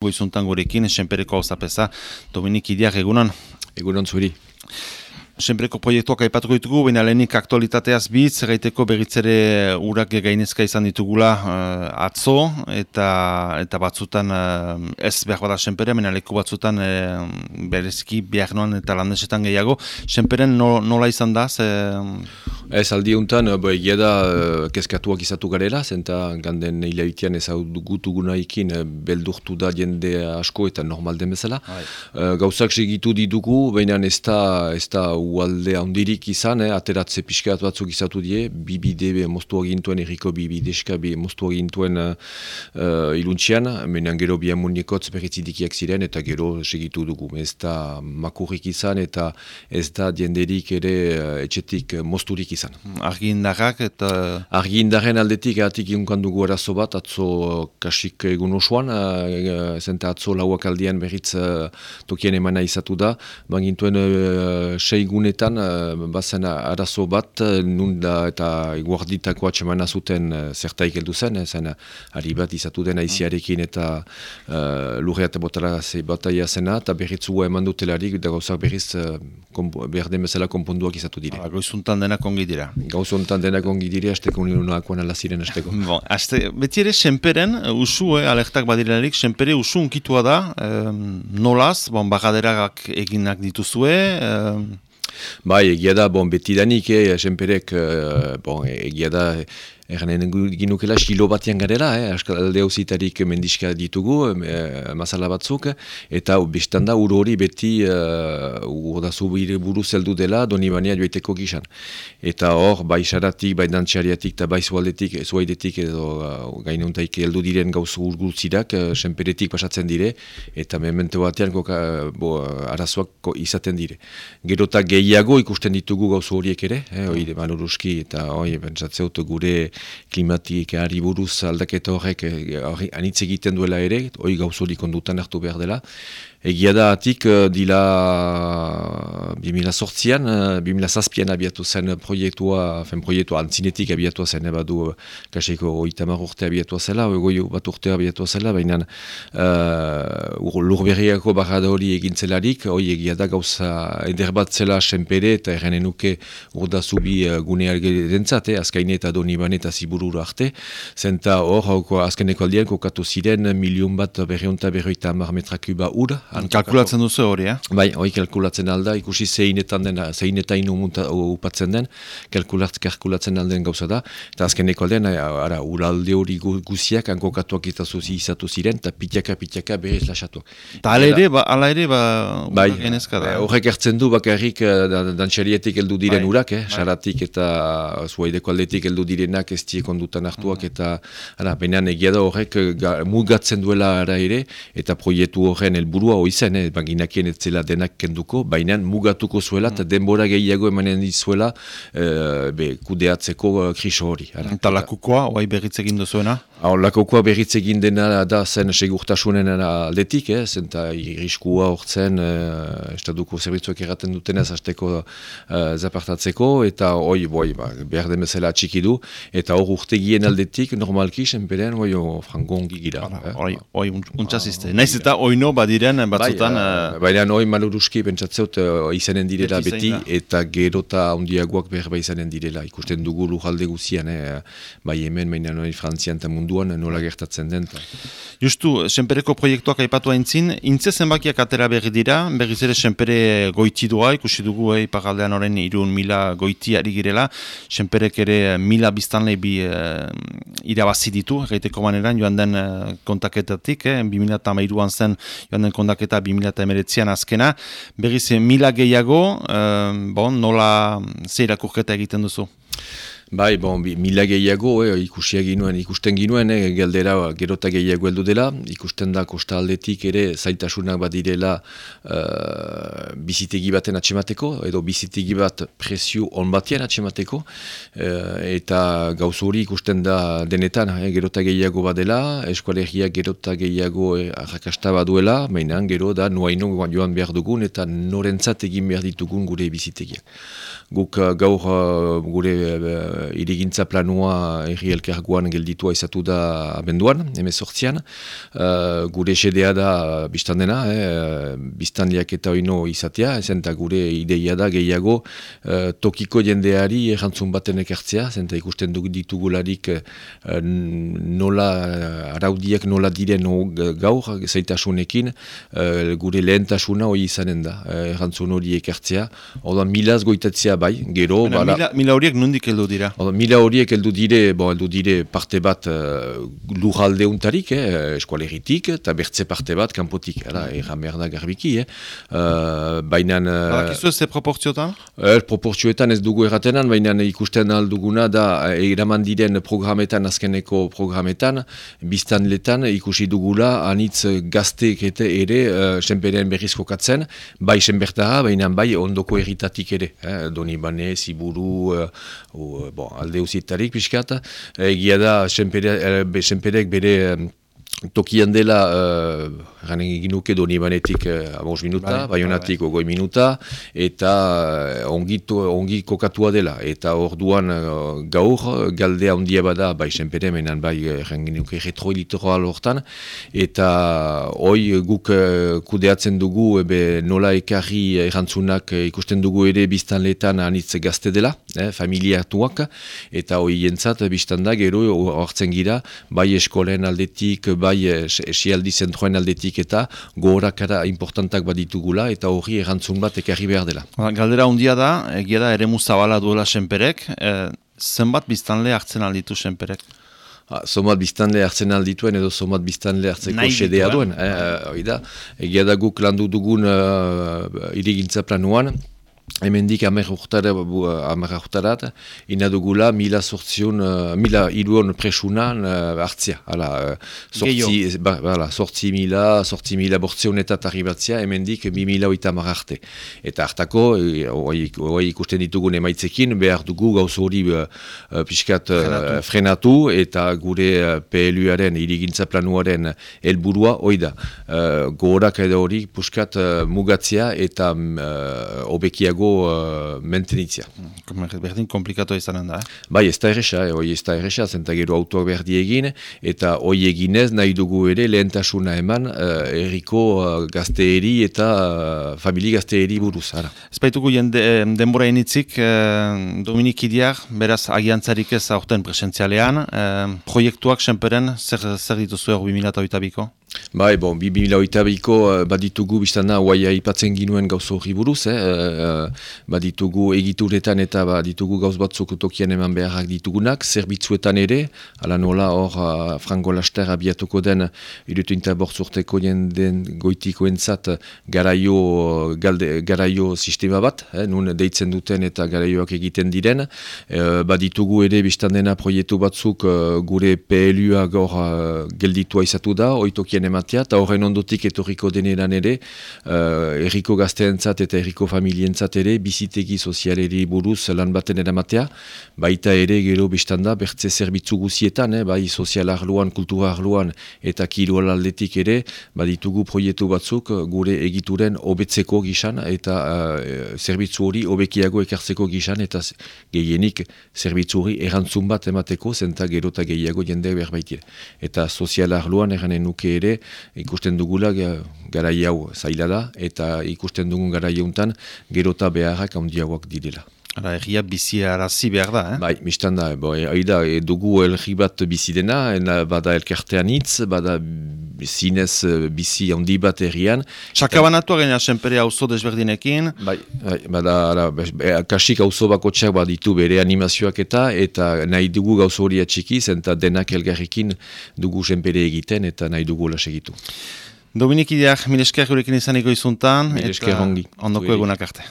Goizuntan gurekin, senpereko hau zapesa, Dominik Idiak egunon. Egunon zuri. Senpereko proiektuak aipatuko ditugu, baina lehenik aktualitateaz bitz, gaiteko berritzere urak gainezka izan ditugula uh, atzo, eta eta batzutan uh, ez behar bada senpere, baina leku batzutan uh, berezki behar noan eta landesetan gehiago. Senperen nola izan da? Ze... Ez aldi honetan, egia da, kezkatuak izatu garela, zenta ganden hilabitean ez hau gutu gunaikin beldurtu da jende asko eta normal den bezala. Uh, gauzak segitu ditugu, baina ez da, ez da ualde handirik izan, eh, ateratze pixkat batzuk izatu die, bibide be moztu agintuen, erriko bibideska be moztu agintuen uh, iluntzian, menean gero bi amunikotz berritzidikiak ziren, eta gero segitu dugu. Ez da makurrik izan, eta ez da dienderik ere etxetik mozturik izan. Argi indarrak eta... Argi indarren aldetik, atik iunkan dugu erazo bat, atzo kasik egun osoan, uh, zenta atzo lauak aldian berriz tokien emana izatu da, bangintuen seigun egunetan uh, bazen arazo bat nun da eta guarditako atxemana zuten zertaik heldu zen, eh, zen ari bat izatu den aiziarekin eta uh, lurreat botara ze bataia zena eta berritzu eman dutelarik da gauzak berriz uh, behar den bezala konponduak izatu dire. Ah, Gauzuntan denak dira. Gauzuntan denak ongi dire, azteko nirunakoan alaziren azteko. Bon, azte, beti ere, senperen, usu, eh, alertak badirenarik, senpere usu unkitua da, eh, nolaz, bon, bagaderak eginak dituzue, eh, Bai, egia da, bon, betidanik, eh, esenperek, eh, bon, egia da, Erren ginukela xilo batian garela, eh? alde hauzitarik mendiska ditugu, e, masala batzuk, eta bestan da ur hori beti uh, urdazu buru zeldu dela doni bania joiteko gizan. Eta hor, bai saratik, bai dantxariatik, eta bai zualdetik, zuaidetik edo uh, gainuntaik heldu diren gauzu urgultzirak, uh, senperetik pasatzen dire, eta memento batean koka, bo, arazoak izaten dire. Gerota gehiago ikusten ditugu gauzu horiek ere, eh? hori de maloruski, eta hori bentsatzeut gure klimatik buruz aldaketa horrek eh, anitz egiten duela ere, hori gauzorik ondutan hartu behar dela, Egia da atik dila 2000 sortzian, uh, 2000 zazpian abiatu zen proiektua, fen proiektua antzinetik abiatu zen, eba du uh, kaseko oitamar urte abiatu zela, egoi bat urte abiatu zela, baina uh, lur berriako barra da hori egintzelarik, hori egia da gauza eder bat zela senpere eta errenen nuke urda zubi uh, gune dentzat, eh, azkaine eta doni bane eta ziburura arte, zenta hor, azkeneko aldean kokatu ziren milion bat berreunta berreita amar metrakuba ura, Kalkulatzen duzu hori, eh? Bai, hori kalkulatzen alda, ikusi zeinetan den, zeinetain upatzen den, kalkulat, kalkulatzen alden gauza da, eta azkeneko aldean, ara, uralde hori guziak, ankokatuak itazuzi izatu ziren, eta pitiaka, pitiaka berez lasatu. Eta ala ere, ba, ala ere, ba, bai, genezka da. Horrek hartzen du, bakarrik, eh, dantxarietik heldu diren bai, urak, eh? Bai. Eta zuaideko aldetik heldu direnak ez tiek ondutan hartuak, mm. eta, ara, benean egia da horrek, mugatzen duela ara ere, eta proiektu horren helburua oizen, eh, baginakien ez zela denak kenduko, baina mugatuko zuela eta mm. denbora gehiago emanen dizuela eh, be, kudeatzeko uh, kriso hori. Eta lakukoa, oai berriz egin duzuena? Hau, lakukoa berriz egin dena da zen segurtasunen aldetik, eh, zenta irriskua hortzen uh, estaduko zerbitzuak erraten dutenez hasteko uh, zapartatzeko, eta oi, boi, ba, behar demezela txiki du, eta hor urtegien aldetik, normalki, senperen, oi, frango ongi gira. Oi, oi, untxazizte. Naiz eta oino badiren, batzutan... Bai, uh, baina noi maluruski pentsatzeot uh, izanen direla beti, eta gerota ondiagoak behar bai izanen direla. Ikusten dugu lujalde guzian, eh, bai hemen, baina noi frantzian eta munduan nola gertatzen den. Justu, senpereko proiektuak aipatu haintzin, intze zenbakiak atera berri dira, berriz ere senpere goitidua, ikusi dugu eh, ipagaldean horren irun mila goiti ari girela, senperek ere mila biztanle bi uh, irabazi ditu, gaiteko maneran, joan den uh, kontaketatik, eh, 2008an zen joan den kontaketatik, eta 2008an azkena. Berriz, mila gehiago, uh, bon, nola zeirakurketa egiten duzu? Bai, bon, mila gehiago, eh, ikusten ginuen, ikusten ginuen, eh, geldera gerota gehiago heldu dela, ikusten da kosta aldetik ere zaitasunak bat direla uh, bizitegi baten atxemateko, edo bizitegi bat presio on batean atxemateko, uh, eta gauz hori ikusten da denetan, eh, gerota gehiago bat dela, eskualegia gerota gehiago eh, arrakasta bat duela, mainan gero da nuaino joan behar dugun, eta norentzat egin behar ditugun gure bizitegiak. Guk gaur gure uh, irigintza planua erri elkarguan gelditua izatu da abenduan, emezortzian. Uh, gure sedea da biztan dena, eh, biztan eta oino izatea, zenta gure ideia da gehiago tokiko jendeari errantzun baten ekartzea, zenta ikusten duk ditugularik nola araudiak nola diren gaur, zaitasunekin, gure lehentasuna hori izanen da, errantzun hori ekartzea. Oda milaz goitatzea bai, gero... Mila, mila horiek nundik heldu dira? Oda, mila horiek heldu dire, bo, heldu dire parte bat uh, lurralde untarik, eh, eskualeritik, eta bertze parte bat kanpotik, era, erran behar da garbiki. Eh. Uh, bainan... Uh, Kizu ez proportzioetan? Er, proportzioetan ez dugu erratenan, baina ikusten alduguna da eraman diren programetan, azkeneko programetan, biztan letan ikusi dugula, anitz gazteek ere, uh, senperen berrizko katzen, bai senbertara, baina bai ondoko erritatik ere. Eh, Doni bane, ziburu, uh, uh, bon, alde usietarik pixkat. Egia da, senperek bere... Tokian dela, uh, gane ginuke doni banetik uh, minuta, bai, baionatik bai, ogoi minuta, eta uh, ongi, ongi kokatua dela. Eta orduan uh, gaur, galdea ondia bada, bai senpere, menan bai, gane ginuke retroilitoral hortan, eta hoi guk uh, kudeatzen dugu, ebe nola ekarri erantzunak ikusten dugu ere biztanletan anitz gazte dela, eh, familiatuak, eta hoi jentzat biztan da, gero hartzen gira, bai eskolen aldetik, bai esialdi zentroen aldetik eta gogorakara importantak baditugula eta hori erantzun bat ekarri behar dela. Ba, galdera hundia da, egia da ere muzabala duela senperek, e, zenbat biztanle hartzen alditu senperek? Ha, somat biztanle hartzen aldituen edo somat biztanle hartzeko sedea duen. Eh, egia da guk landu dugun uh, irigintza planuan, hemen dik amer urtarat, inadugula mila sortzion, uh, mila iluon presunan uh, hartzia. Hala, sortzi, ba, bala, sortzi mila, sortzi mila bortzionetat arribatzia, hemen dik mi mila oita arte. Eta hartako, hoi ikusten ditugun emaitzekin, behar dugu gauz hori uh, pixkat uh, frenatu, eta gure PLU-aren, irigintza planuaren helburua hoi da. Uh, Gohorak edo hori, puskat uh, mugatzea eta uh, obekiago uh, mentenitzia. Berdin komplikatu izanen da, eh? Bai, ez da erresa, eh? ez da erresa, zenta gero autoak berdi egin, eta hoi eginez nahi dugu ere lehentasuna eman uh, erriko uh, gazteeri eta uh, famili gazteeri buruz. Ara. Ez baitugu jende, denbora initzik, uh, Dominik Idiar, beraz agiantzarik ez aurten presentzialean, uh, proiektuak senperen zer, zer dituzu ego 2008 Bai, bon, 2008-biko uh, baditugu biztana huaia ipatzen ginuen gauz hori buruz, eh? uh, baditugu egituretan eta baditugu gauz batzuk tokian eman beharrak ditugunak, zerbitzuetan ere, ala nola hor uh, frango laster abiatuko den irutu bortzurteko den goitiko entzat garaio, galde, garaio sistema bat, eh? nun deitzen duten eta garaioak egiten diren, uh, baditugu ere biztan dena proiektu batzuk uh, gure PLU-a gaur uh, gelditua izatu da, oitokien egiten ematea, eta horren ondotik etorriko deneran ere, uh, erriko gazteentzat eta erriko familientzat ere, bizitegi sozialeri buruz lan baten eramatea, baita ere gero bestanda, bertze zerbitzu guzietan, eh, bai sozial arloan, kultura arloan eta kirual aldetik ere, baditugu proiektu batzuk gure egituren hobetzeko gisan, eta uh, zerbitzu hori hobekiago ekartzeko gisan, eta gehienik zerbitzu hori erantzun bat emateko, zenta gero eta gehiago jende behar Eta sozial arloan eranen nuke ere, ikusten dugula gara hau zaila da eta ikusten dugun gara jauntan gerota beharrak handiagoak direla. Ara, egia bizi arazi behar da, eh? Bai, mistan da, bo, e, da, e, dugu elgi bat bizi dena, en, bada elkertean hitz, bada zinez e, bizi handi bat errian. Sakabanatu agena senpere hauzo desberdinekin. Bai, bai bada, ara, be, kasik hauzo bako txak baditu bere animazioak eta, eta nahi dugu gauzo hori atxikiz, eta denak elgarrekin dugu senpere egiten, eta nahi dugu las egitu. Dominik Idiak, milesker gurekin izaniko izuntan. Milesker ongi. Ondoko egunak arte.